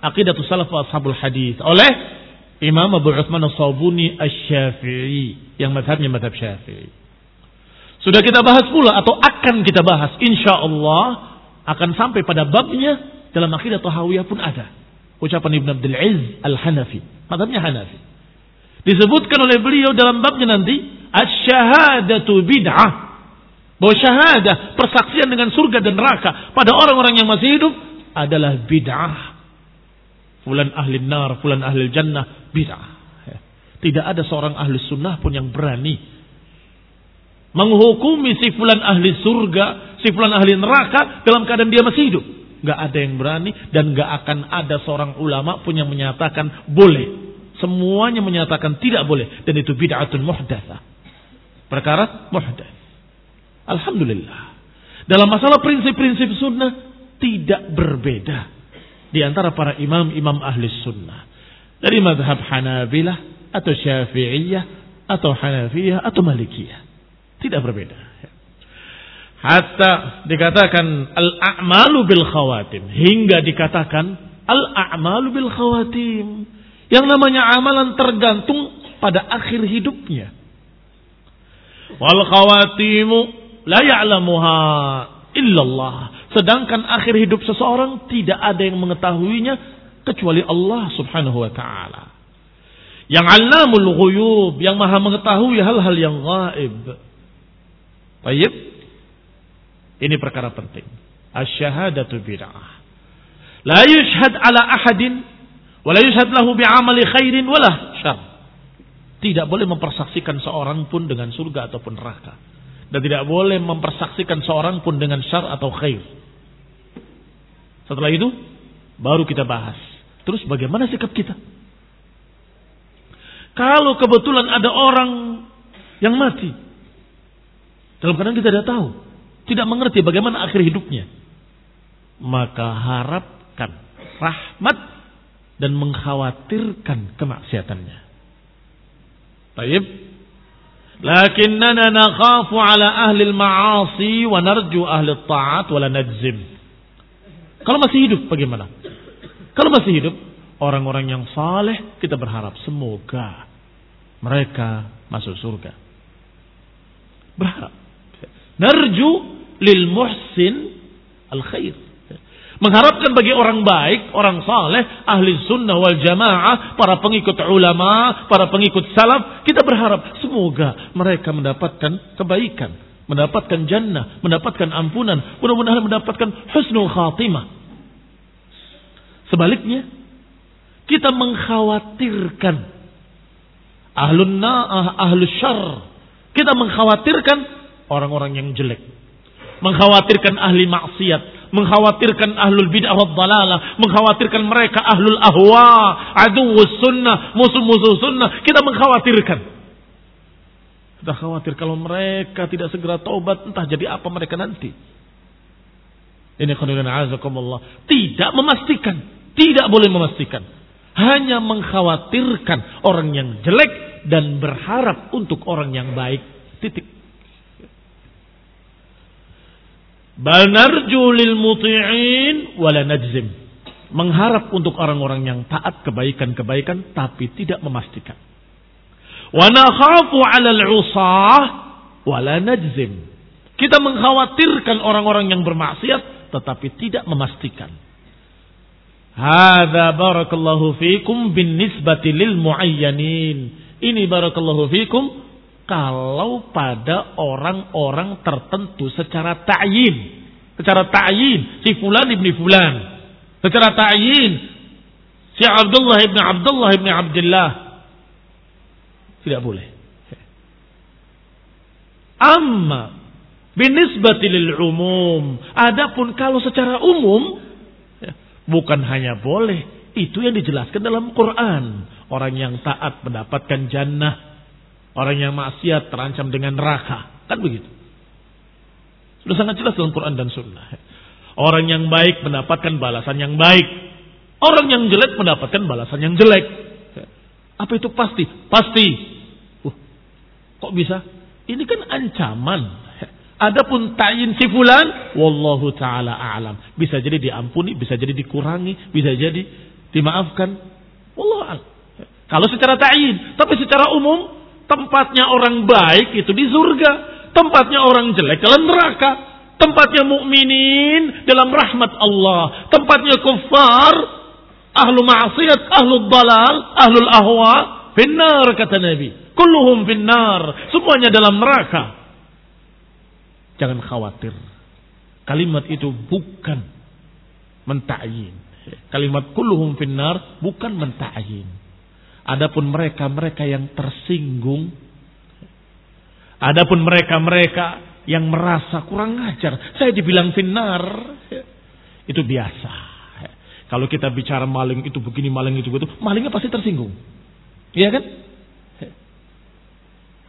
Aqidatus Salaf wa Ashabul Hadis oleh Imam Abu Uthman As-Sabuni Asy-Syafi'i yang madhabnya madhab Syafi'i. Sudah kita bahas pula atau akan kita bahas insya Allah akan sampai pada babnya dalam akidah Tahawiyah pun ada. Ucapan Ibn Abdul Aziz Al-Hanafi. Madhabnya Hanafi. Disebutkan oleh beliau dalam babnya nanti Asyhadatu bid'ah. Bahwa syahadah, persaksian dengan surga dan neraka pada orang-orang yang masih hidup adalah bid'ah. Fulan ahli nar, fulan ahli jannah, bid'ah. Tidak ada seorang ahli sunnah pun yang berani menghukumi si fulan ahli surga, si fulan ahli neraka dalam keadaan dia masih hidup. Gak ada yang berani dan gak akan ada seorang ulama pun yang menyatakan boleh. Semuanya menyatakan tidak boleh dan itu bid'atun muhdatsah. Perkara muhdats. Alhamdulillah. Dalam masalah prinsip-prinsip sunnah tidak berbeda di antara para imam-imam ahli sunnah. Dari madhab Hanabilah atau Syafi'iyah atau Hanafiyah atau Malikiyah. Tidak berbeda. Hatta dikatakan al-a'malu bil khawatim. Hingga dikatakan al-a'malu bil khawatim. Yang namanya amalan tergantung pada akhir hidupnya. Wal khawatimu la ya'lamuha illallah. Sedangkan akhir hidup seseorang tidak ada yang mengetahuinya kecuali Allah subhanahu wa ta'ala. Yang alamul ghuyub, yang maha mengetahui hal-hal yang gaib. Baik. Ini perkara penting. Asyhadatu bid'ah. La yushhad ala ahadin wa la yushhad lahu bi'amali khairin wala syar. Tidak boleh mempersaksikan seorang pun dengan surga ataupun neraka. Dan tidak boleh mempersaksikan seorang pun dengan syar atau khair. Setelah itu baru kita bahas. Terus bagaimana sikap kita? Kalau kebetulan ada orang yang mati. Dalam keadaan kita tidak tahu. Tidak mengerti bagaimana akhir hidupnya. Maka harapkan rahmat dan mengkhawatirkan kemaksiatannya. Baik. Lakinnana nakhafu ala ahli al-ma'asi wa narju ahli taat wa la najzim. Kalau masih hidup bagaimana? Kalau masih hidup, orang-orang yang saleh kita berharap semoga mereka masuk surga. Berharap. Narju lil muhsin al khair. Mengharapkan bagi orang baik, orang saleh, ahli sunnah wal jamaah, para pengikut ulama, para pengikut salaf, kita berharap semoga mereka mendapatkan kebaikan, mendapatkan jannah, mendapatkan ampunan, mudah-mudahan mendapatkan husnul khatimah. Sebaliknya, kita mengkhawatirkan ahlun na'ah, ahlus syar. Kita mengkhawatirkan orang-orang yang jelek. Mengkhawatirkan ahli maksiat, mengkhawatirkan ahlul bid'ah wad dalalah, mengkhawatirkan mereka ahlul ahwa, aduwus sunnah, musuh-musuh sunnah, kita mengkhawatirkan. Kita khawatir kalau mereka tidak segera taubat, entah jadi apa mereka nanti. Ini khairan azakumullah. Tidak memastikan. Tidak boleh memastikan. Hanya mengkhawatirkan orang yang jelek dan berharap untuk orang yang baik. Titik. Bal narju lil muti'in wala najzim. Mengharap untuk orang-orang yang taat kebaikan-kebaikan tapi tidak memastikan. Wa nakhafu 'ala al-'usah wala najzim. Kita mengkhawatirkan orang-orang yang bermaksiat tetapi tidak memastikan. Hadza barakallahu fikum bin nisbati lil muayyanin. Ini barakallahu fikum kalau pada orang-orang tertentu secara ta'yin. Secara ta'yin. Si fulan ibni fulan. Secara ta'yin. Si Abdullah ibni Abdullah ibni Abdullah. Tidak boleh. Amma binisbati lil umum. Adapun kalau secara umum bukan hanya boleh, itu yang dijelaskan dalam Quran. Orang yang taat mendapatkan jannah, Orang yang maksiat terancam dengan neraka. Kan begitu. Sudah sangat jelas dalam Quran dan Sunnah. Orang yang baik mendapatkan balasan yang baik. Orang yang jelek mendapatkan balasan yang jelek. Apa itu pasti? Pasti. Uh, kok bisa? Ini kan ancaman. Adapun tayin si fulan, wallahu taala a'lam. Bisa jadi diampuni, bisa jadi dikurangi, bisa jadi dimaafkan. Wallahu a'lam. Kalau secara tayin, tapi secara umum Tempatnya orang baik itu di surga. Tempatnya orang jelek dalam neraka. Tempatnya mukminin dalam rahmat Allah. Tempatnya kufar, ahlu maksiat, ahlu dalal, ahlu ahwa, benar kata Nabi. Kulluhum finnar. Semuanya dalam neraka. Jangan khawatir. Kalimat itu bukan menta'yin. Kalimat kulluhum finnar bukan menta'yin. Adapun mereka-mereka yang tersinggung. Adapun mereka-mereka yang merasa kurang ajar. Saya dibilang finnar. Itu biasa. Kalau kita bicara maling itu begini, maling itu begitu. Malingnya pasti tersinggung. Iya kan?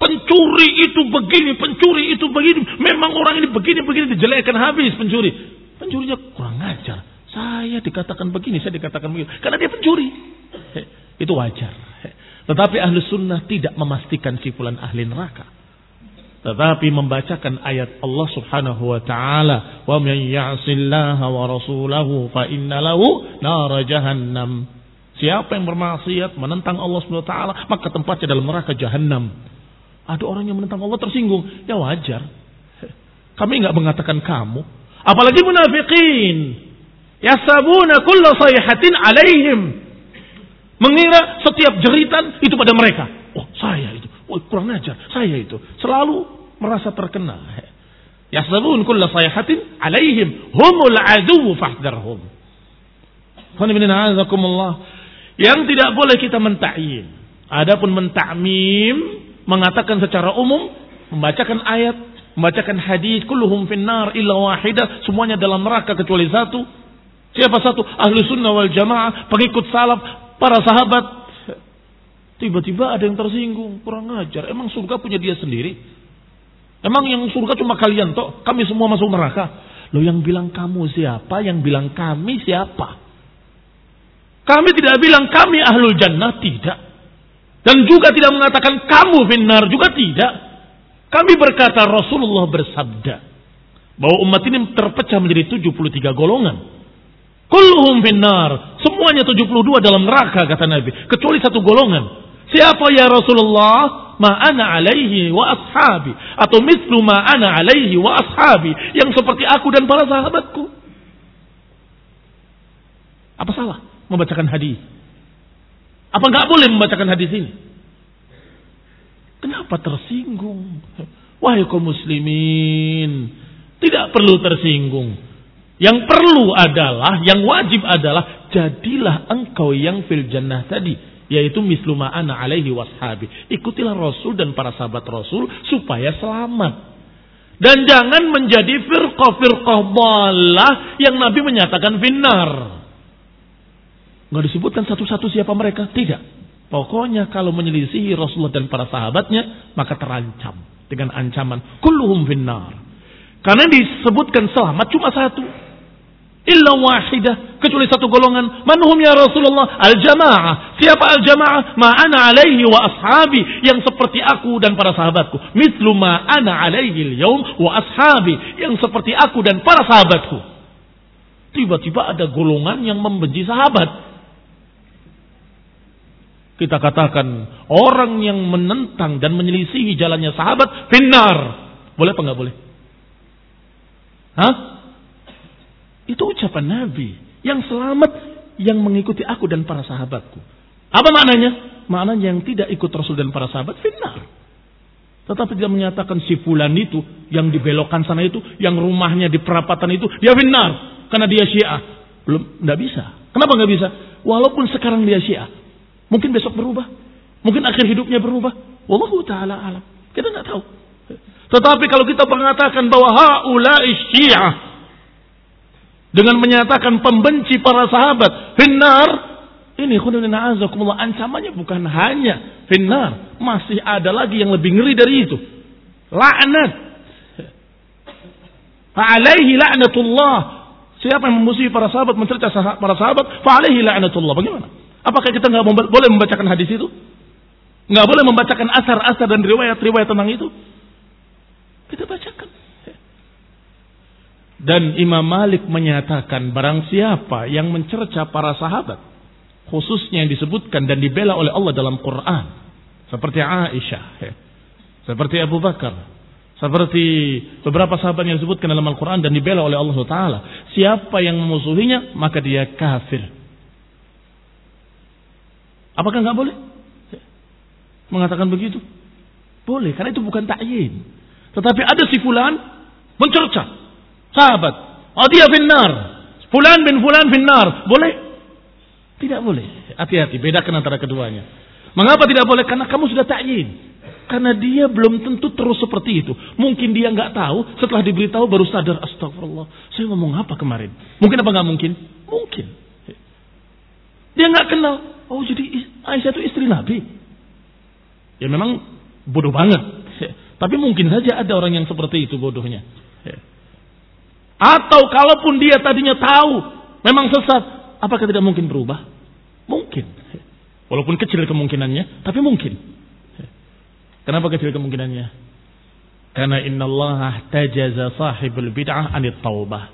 Pencuri itu begini, pencuri itu begini. Memang orang ini begini, begini dijelekan habis pencuri. Pencurinya kurang ajar. Saya dikatakan begini, saya dikatakan begini. Karena dia pencuri. Itu wajar. Tetapi ahli sunnah tidak memastikan si fulan ahli neraka. Tetapi membacakan ayat Allah subhanahu wa ta'ala. Wa man ya'sillaha wa rasulahu fa inna lahu nara jahannam. Siapa yang bermaksiat menentang Allah subhanahu wa ta'ala. Maka tempatnya dalam neraka jahannam. Ada orang yang menentang Allah tersinggung. Ya wajar. Kami nggak mengatakan kamu. Apalagi munafikin. Yasabuna kulla sayhatin alaihim. Mengira setiap jeritan itu pada mereka. Oh saya itu. Oh kurang ajar. Saya itu. Selalu merasa terkena. Yasabun kulla sayhatin alaihim. Humul adu fahdharhum. Yang tidak boleh kita mentakyin. Adapun mentakmim mengatakan secara umum, membacakan ayat, membacakan hadis, kulluhum finnar illa wahidah, semuanya dalam neraka kecuali satu. Siapa satu? Ahlu sunnah wal jamaah, pengikut salaf, para sahabat. Tiba-tiba ada yang tersinggung, kurang ajar. Emang surga punya dia sendiri? Emang yang surga cuma kalian toh? Kami semua masuk neraka. Loh yang bilang kamu siapa? Yang bilang kami siapa? Kami tidak bilang kami ahlul jannah, tidak. Dan juga tidak mengatakan kamu finnar juga tidak. Kami berkata Rasulullah bersabda bahwa umat ini terpecah menjadi 73 golongan. Kulluhum finnar, semuanya 72 dalam neraka kata Nabi, kecuali satu golongan. Siapa ya Rasulullah? Ma'ana alaihi wa ashabi atau mislu ma'ana alaihi wa ashabi yang seperti aku dan para sahabatku. Apa salah membacakan hadis? Apa nggak boleh membacakan hadis ini? Kenapa tersinggung? Wahai kaum muslimin, tidak perlu tersinggung. Yang perlu adalah, yang wajib adalah, jadilah engkau yang fil jannah tadi. Yaitu mislu ma'ana alaihi washabi. Ikutilah Rasul dan para sahabat Rasul supaya selamat. Dan jangan menjadi firqah-firqah balah yang Nabi menyatakan finnar. Nggak disebutkan satu-satu siapa mereka. Tidak. Pokoknya kalau menyelisihi Rasulullah dan para sahabatnya, maka terancam. Dengan ancaman, kulluhum finnar. Karena disebutkan selamat cuma satu. Illa wahidah. Kecuali satu golongan. Manhum ya Rasulullah? Al-jamaah. Siapa al-jamaah? Ma'ana alaihi wa ashabi. Yang seperti aku dan para sahabatku. Mislu ma'ana alaihi al-yawm wa ashabi. Yang seperti aku dan para sahabatku. Tiba-tiba ada golongan yang membenci sahabat. Kita katakan orang yang menentang dan menyelisihi jalannya sahabat finnar. Boleh apa nggak boleh? Hah? Itu ucapan Nabi. Yang selamat yang mengikuti aku dan para sahabatku. Apa maknanya? Maknanya yang tidak ikut Rasul dan para sahabat finnar. Tetapi dia menyatakan si fulan itu yang dibelokkan sana itu, yang rumahnya di perapatan itu, dia finnar karena dia Syiah. Belum, nggak bisa. Kenapa nggak bisa? Walaupun sekarang dia Syiah, Mungkin besok berubah. Mungkin akhir hidupnya berubah. Wallahu ta'ala alam. Kita nggak tahu. Tetapi kalau kita mengatakan bahwa haula syiah dengan menyatakan pembenci para sahabat finnar ini khudunina azakumullah ancamannya bukan hanya finnar masih ada lagi yang lebih ngeri dari itu laknat alaihi la'natullah siapa yang memusuhi para sahabat mencerca para sahabat fa alaihi la'natullah bagaimana Apakah kita nggak boleh membacakan hadis itu? Nggak boleh membacakan asar-asar dan riwayat-riwayat tentang itu? Kita bacakan. Dan Imam Malik menyatakan barang siapa yang mencerca para sahabat, khususnya yang disebutkan dan dibela oleh Allah dalam Quran, seperti Aisyah, seperti Abu Bakar, seperti beberapa sahabat yang disebutkan dalam Al-Quran dan dibela oleh Allah Taala. Siapa yang memusuhinya, maka dia kafir. Apakah nggak boleh? Mengatakan begitu? Boleh, karena itu bukan ta'yin. Tetapi ada si fulan mencerca. Sahabat. Oh dia finnar. Fulan bin fulan finnar. Boleh? Tidak boleh. Hati-hati, bedakan antara keduanya. Mengapa tidak boleh? Karena kamu sudah ta'yin. Karena dia belum tentu terus seperti itu. Mungkin dia nggak tahu, setelah diberitahu baru sadar, astagfirullah, saya ngomong apa kemarin? Mungkin apa nggak mungkin? Mungkin. Dia nggak kenal. Oh jadi Aisyah itu istri Nabi. Ya memang bodoh banget. (laughs) Tapi mungkin saja ada orang yang seperti itu bodohnya. (laughs) Atau kalaupun dia tadinya tahu memang sesat, apakah tidak mungkin berubah? Mungkin. (laughs) Walaupun kecil kemungkinannya, tapi mungkin. Kenapa kecil kemungkinannya? Karena innallaha tajaza sahibul bid'ah anit taubah.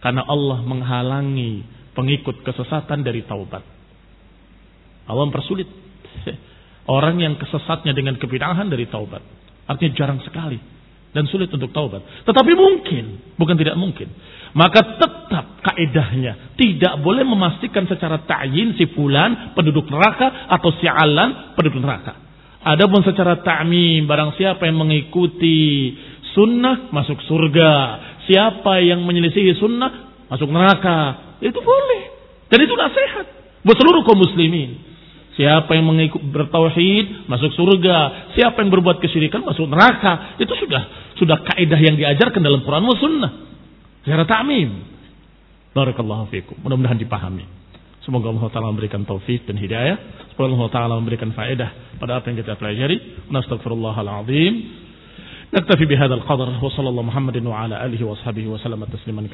Karena Allah menghalangi pengikut kesesatan dari taubat. Allah mempersulit orang yang kesesatnya dengan kebid'ahan dari taubat. Artinya jarang sekali dan sulit untuk taubat. Tetapi mungkin, bukan tidak mungkin. Maka tetap kaedahnya tidak boleh memastikan secara ta'yin si fulan penduduk neraka atau si alan penduduk neraka. Adapun secara ta'mim, barang siapa yang mengikuti sunnah masuk surga. Siapa yang menyelisihi sunnah masuk neraka. Itu boleh. Dan itu nasihat buat seluruh kaum muslimin. Siapa yang mengikut bertauhid masuk surga. Siapa yang berbuat kesyirikan masuk neraka. Itu sudah sudah kaidah yang diajarkan dalam Quran dan sunnah. Secara ta'mim. Barakallahu fikum. Mudah-mudahan dipahami. Semoga Allah Ta'ala memberikan taufik dan hidayah. Semoga Allah Ta'ala memberikan faedah pada apa yang kita pelajari. Nastaghfirullahaladzim. Naktafi bihadal qadar. Wa sallallahu Muhammadin wa ala alihi wa ashabihi wa sallam tasliman.